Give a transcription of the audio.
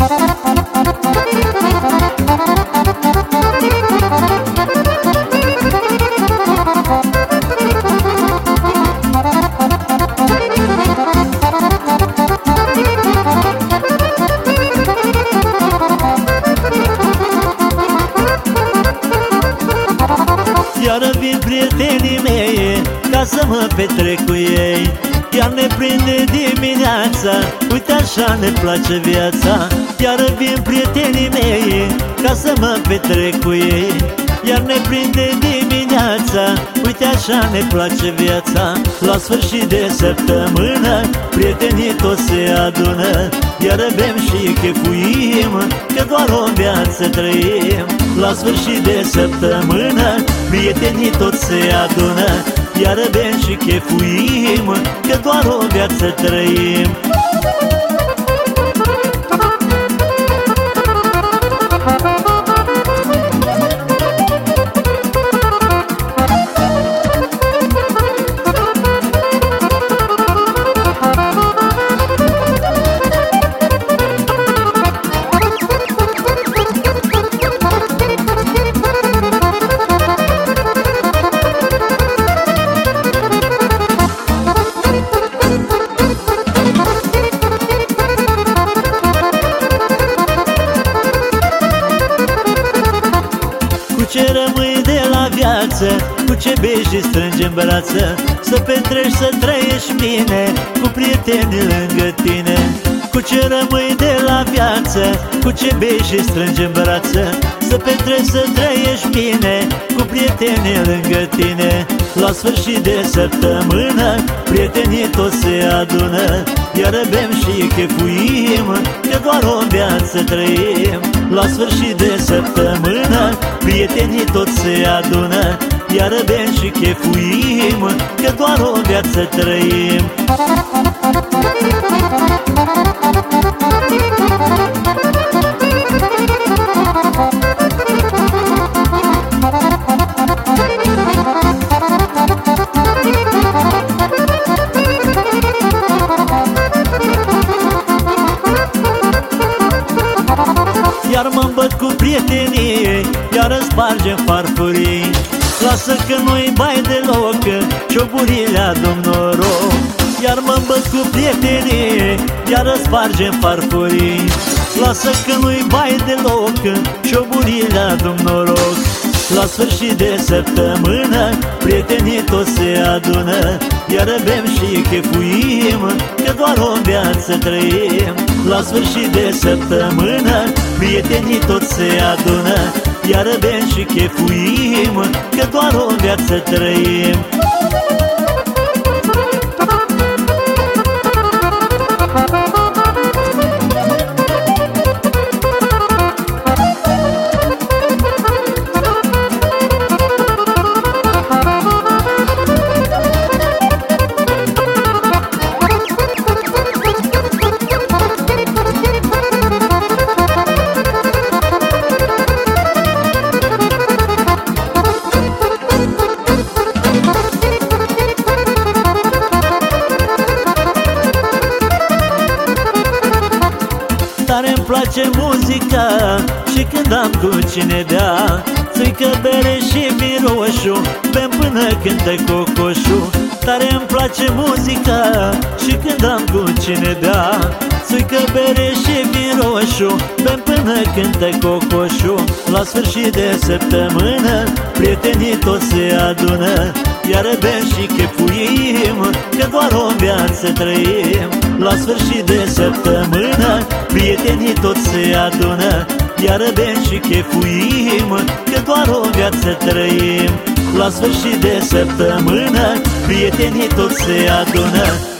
Iară vin prietenii mei Ca să mă petrec cu ei Iar ne prinde dimineața Uite așa ne place viața. Iară vin prietenii mei Ca să mă petrec cu ei. Iar ne prinde dimineața Uite așa ne place viața. La sfârșit de săptămână Prietenii toți se adună. Iar bem și chefuim Că doar o viață trăim. La sfârșit de săptămână Prietenii toți se adună Iar bem și chefuim Că doar o viață trăim viață Cu ce bei și strângi în brață Să petreci, să trăiești bine Cu prietenii lângă tine. Cu ce rămâi de la viață Cu ce bei și strângi în brață Să petreci, să trăiești bine Cu prietenii lângă tine La sfârșit de săptămână Prietenii toți se adună Iar bem și chefuim Că doar o viață trăim. La sfârșit de săptămână Prietenii toți se adună Iar bem și chefuim Că doar o viață trăim Iar mă îmbăt cu prietenii Iar spargem farfurii. Lasă că nu-i bai deloc Cioburile adun noroc. Iar mă îmbăt cu prietenii Iar spargem farfurii. Lasă că nu-i bai deloc Cioburile adun noroc la sfârșit de săptămână Prietenii toți se adună. Iar bem și chefuim Că doar o viață trăim. La sfârșit de săptămână Prietenii toți se adună. Iar bem și chefuim Că doar o viață trăim place muzica Și când am cu cine bea Țuică bere și vin roșu Bem până cântă cocoșul Tare îmi place muzica Și când am cu cine bea Țuică bere și vin roșu Bem până cântă cocoșul La sfârșit de săptămână Prietenii toți se adună Iar bem și chefuim Că doar o viață trăim La sfârșit de săptămână Prietenii toți se adună Iar bem și chefuim Că doar o viață trăim. La sfârșit de săptămână Prietenii toți se adună